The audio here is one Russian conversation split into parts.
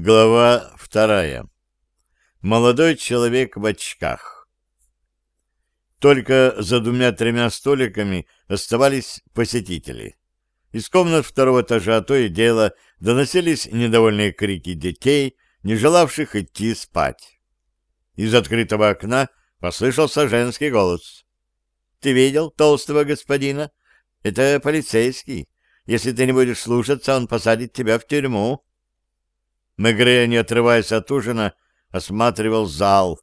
Глава вторая. Молодой человек в очках. Только за двумя-тремя столиками оставались посетители. Из комнат второго этажа то и дело доносились недовольные крики детей, не желавших идти спать. Из открытого окна послышался женский голос. — Ты видел толстого господина? Это полицейский. Если ты не будешь слушаться, он посадит тебя в тюрьму. Мегре, не отрываясь от ужина, осматривал зал.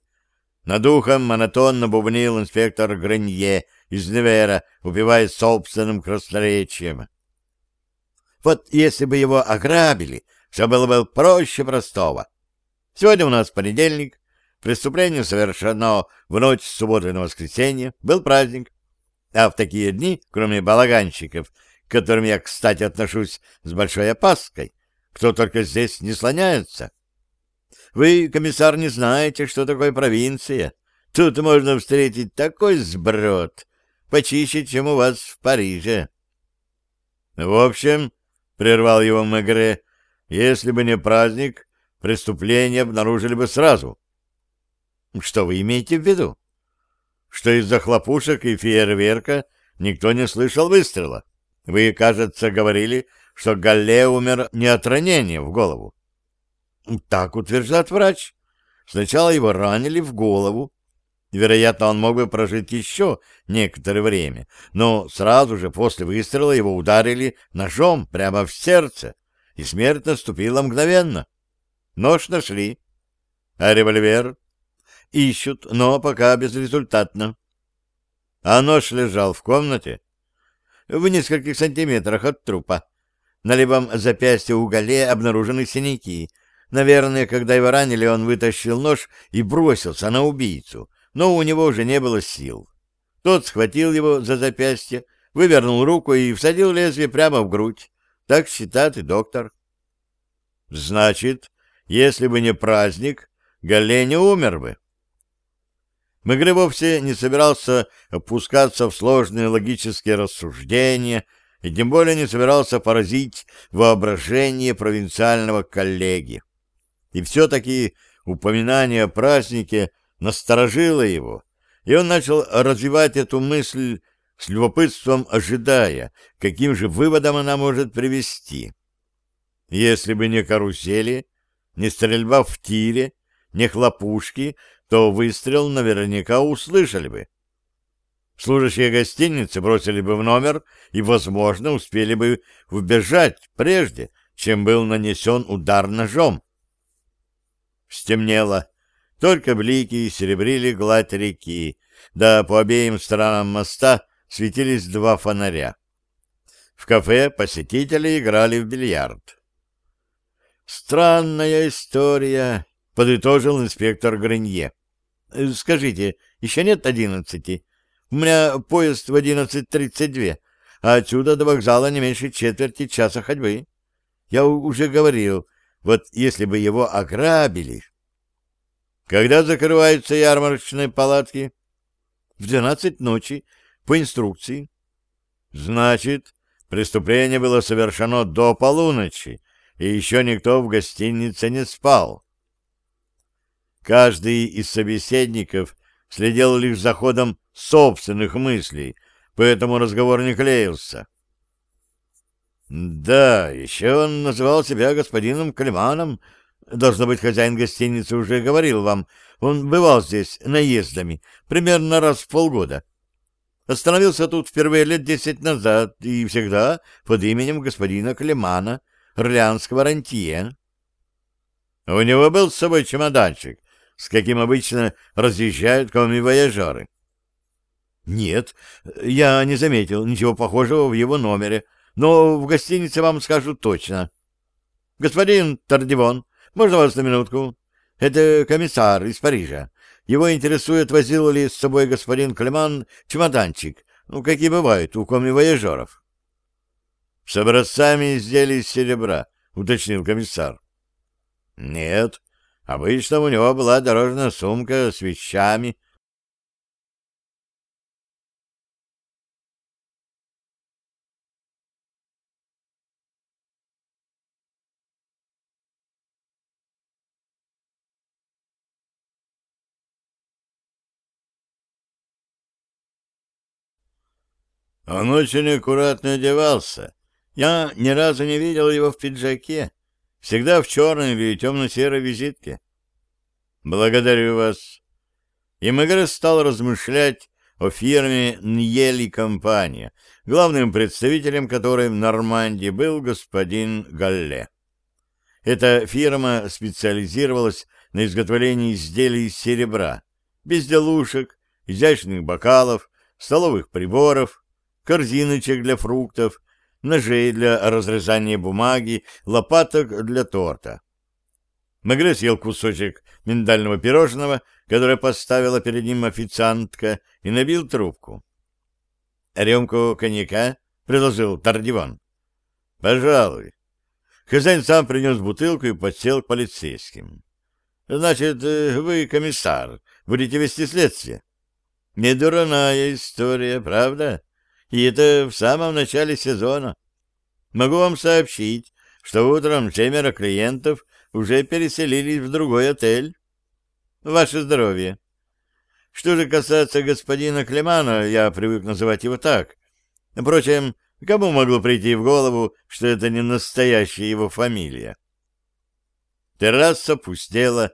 Над ухом монотонно бубнил инспектор Гренье из Невера, убиваясь собственным красноречием. Вот если бы его ограбили, все было бы проще простого. Сегодня у нас понедельник, преступление совершено в ночь с субботы на воскресенье, был праздник. А в такие дни, кроме балаганщиков, к которым я, кстати, отношусь с большой опаской, кто только здесь не слоняется. Вы, комиссар, не знаете, что такое провинция. Тут можно встретить такой сброд, почище, чем у вас в Париже. В общем, — прервал его Мегре, — если бы не праздник, преступление обнаружили бы сразу. Что вы имеете в виду? Что из-за хлопушек и фейерверка никто не слышал выстрела. Вы, кажется, говорили, что Галле умер не от ранения в голову. Так утверждает врач. Сначала его ранили в голову. Вероятно, он мог бы прожить еще некоторое время, но сразу же после выстрела его ударили ножом прямо в сердце, и смерть наступила мгновенно. Нож нашли. А револьвер? Ищут, но пока безрезультатно. А нож лежал в комнате в нескольких сантиметрах от трупа. На левом запястье у Гале обнаружены синяки. Наверное, когда его ранили, он вытащил нож и бросился на убийцу, но у него уже не было сил. Тот схватил его за запястье, вывернул руку и всадил лезвие прямо в грудь. Так считает и доктор. Значит, если бы не праздник, Гале не умер бы. Мегре вовсе не собирался опускаться в сложные логические рассуждения, и тем более не собирался поразить воображение провинциального коллеги. И все-таки упоминание о празднике насторожило его, и он начал развивать эту мысль с любопытством, ожидая, каким же выводом она может привести. Если бы не карусели, не стрельба в тире, не хлопушки, то выстрел наверняка услышали бы. Служащие гостиницы бросили бы в номер и, возможно, успели бы убежать прежде, чем был нанесен удар ножом. Стемнело. Только блики серебрили гладь реки, да по обеим сторонам моста светились два фонаря. В кафе посетители играли в бильярд. «Странная история», — подытожил инспектор Гренье. «Скажите, еще нет одиннадцати?» У меня поезд в 11.32, а отсюда до вокзала не меньше четверти часа ходьбы. Я уже говорил, вот если бы его ограбили... Когда закрываются ярмарочные палатки? В двенадцать ночи, по инструкции. Значит, преступление было совершено до полуночи, и еще никто в гостинице не спал. Каждый из собеседников следил лишь за ходом собственных мыслей, поэтому разговор не клеился. Да, еще он называл себя господином Климаном. Должно быть, хозяин гостиницы уже говорил вам. Он бывал здесь наездами, примерно раз в полгода. Остановился тут впервые лет десять назад и всегда под именем господина Климана, орлеанского рантье. У него был с собой чемоданчик, с каким обычно разъезжают коми-вояжеры. Нет, я не заметил ничего похожего в его номере, но в гостинице вам скажу точно. Господин Тардивон, можно вас на минутку? Это комиссар из Парижа. Его интересует, возил ли с собой господин Клеман чемоданчик, ну, какие бывают у коми-вояжеров. — С образцами изделий из серебра, — уточнил комиссар. — Нет, Обычно у него была дорожная сумка с вещами, Он очень аккуратно одевался. Я ни разу не видел его в пиджаке, Всегда в черной или темно-серой визитке. Благодарю вас. И Мегре стал размышлять о фирме Ньели компания, главным представителем которой в Нормандии был господин Галле. Эта фирма специализировалась на изготовлении изделий из серебра, безделушек, изящных бокалов, столовых приборов, корзиночек для фруктов, ножей для разрезания бумаги, лопаток для торта. Мегре съел кусочек миндального пирожного, которое поставила перед ним официантка, и набил трубку. «Рюмку коньяка?» — предложил Тардиван. «Пожалуй». Хозяин сам принес бутылку и подсел к полицейским. «Значит, э, вы комиссар, будете вести следствие?» «Недурная история, правда?» И это в самом начале сезона. Могу вам сообщить, что утром семеро клиентов уже переселились в другой отель. Ваше здоровье. Что же касается господина Клемана, я привык называть его так. Впрочем, кому могло прийти в голову, что это не настоящая его фамилия? Терраса пустела.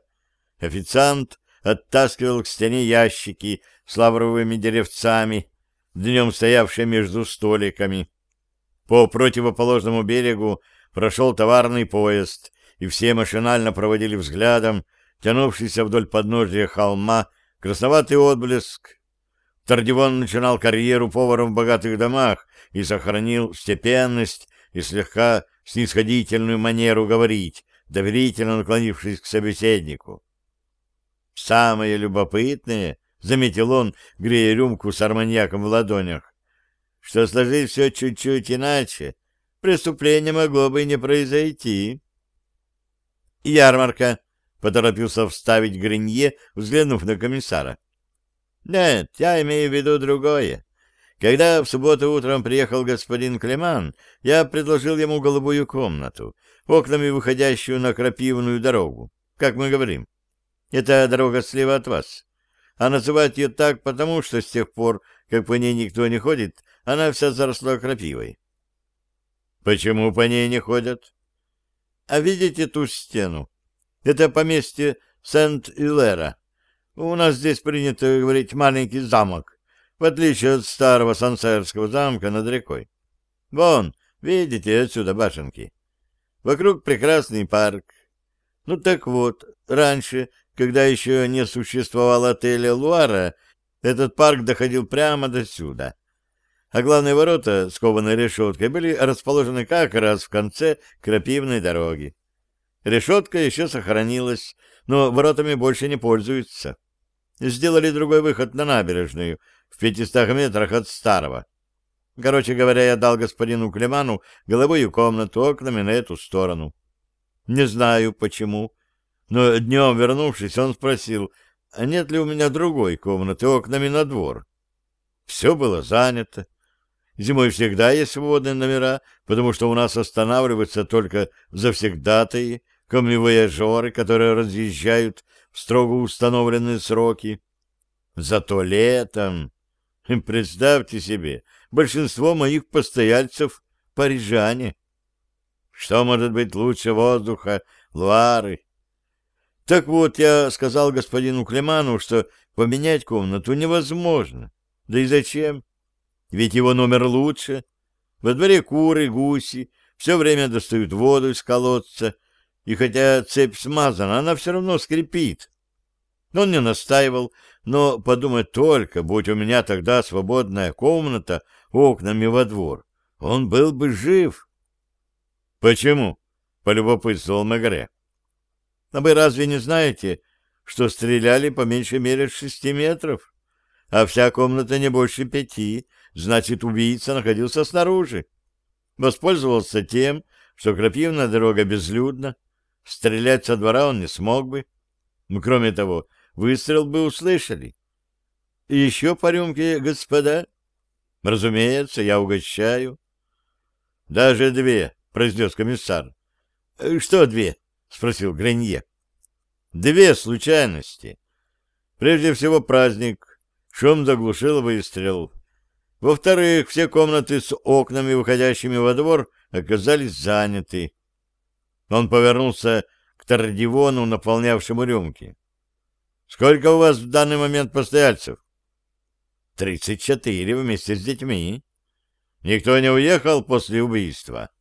Официант оттаскивал к стене ящики с лавровыми деревцами, днем стоявшие между столиками. По противоположному берегу прошел товарный поезд, и все машинально проводили взглядом тянувшийся вдоль подножия холма красноватый отблеск. Тардивон начинал карьеру поваром в богатых домах и сохранил степенность и слегка снисходительную манеру говорить, доверительно наклонившись к собеседнику. Самое любопытное — заметил он, грея рюмку с арманьяком в ладонях, — что сложить все чуть-чуть иначе, преступление могло бы не произойти. «Ярмарка», — поторопился вставить Гринье, взглянув на комиссара. «Нет, я имею в виду другое. Когда в субботу утром приехал господин Клеман, я предложил ему голубую комнату, окнами выходящую на крапивную дорогу, как мы говорим. Это дорога слева от вас а называть ее так потому, что с тех пор, как по ней никто не ходит, она вся заросла крапивой. Почему по ней не ходят? А видите ту стену? Это поместье Сент-Илера. У нас здесь принято говорить «маленький замок», в отличие от старого сансерского замка над рекой. Вон, видите, отсюда башенки. Вокруг прекрасный парк. Ну так вот, раньше когда еще не существовало отеля «Луара», этот парк доходил прямо до сюда. А главные ворота, скованные решеткой, были расположены как раз в конце крапивной дороги. Решетка еще сохранилась, но воротами больше не пользуются. Сделали другой выход на набережную, в пятистах метрах от старого. Короче говоря, я дал господину Клеману головую комнату окнами на эту сторону. Не знаю, почему, но днем, вернувшись, он спросил, а нет ли у меня другой комнаты окнами на двор. Все было занято. Зимой всегда есть свободные номера, потому что у нас останавливаются только завсегдатые, камевояжеры, которые разъезжают в строго установленные сроки. Зато летом, представьте себе, большинство моих постояльцев — парижане. Что может быть лучше воздуха, Луары, так вот, я сказал господину Клеману, что поменять комнату невозможно. Да и зачем? Ведь его номер лучше. Во дворе куры, гуси, все время достают воду из колодца, и хотя цепь смазана, она все равно скрипит. Он не настаивал, но подумать только, будь у меня тогда свободная комната окнами во двор, он был бы жив. — Почему? — полюбопытствовал Мегре. А вы разве не знаете, что стреляли по меньшей мере с шести метров? А вся комната не больше пяти, значит, убийца находился снаружи. Воспользовался тем, что крапивная дорога безлюдна. Стрелять со двора он не смог бы. Кроме того, выстрел бы услышали. И еще по рюмке, господа? Разумеется, я угощаю. Даже две, произнес комиссар. Что две? — спросил Гренье. «Две случайности. Прежде всего праздник. Шум заглушил выстрел. Во-вторых, все комнаты с окнами, выходящими во двор, оказались заняты. Он повернулся к Тардивону, наполнявшему рюмки. — Сколько у вас в данный момент постояльцев? — Тридцать четыре вместе с детьми. Никто не уехал после убийства. —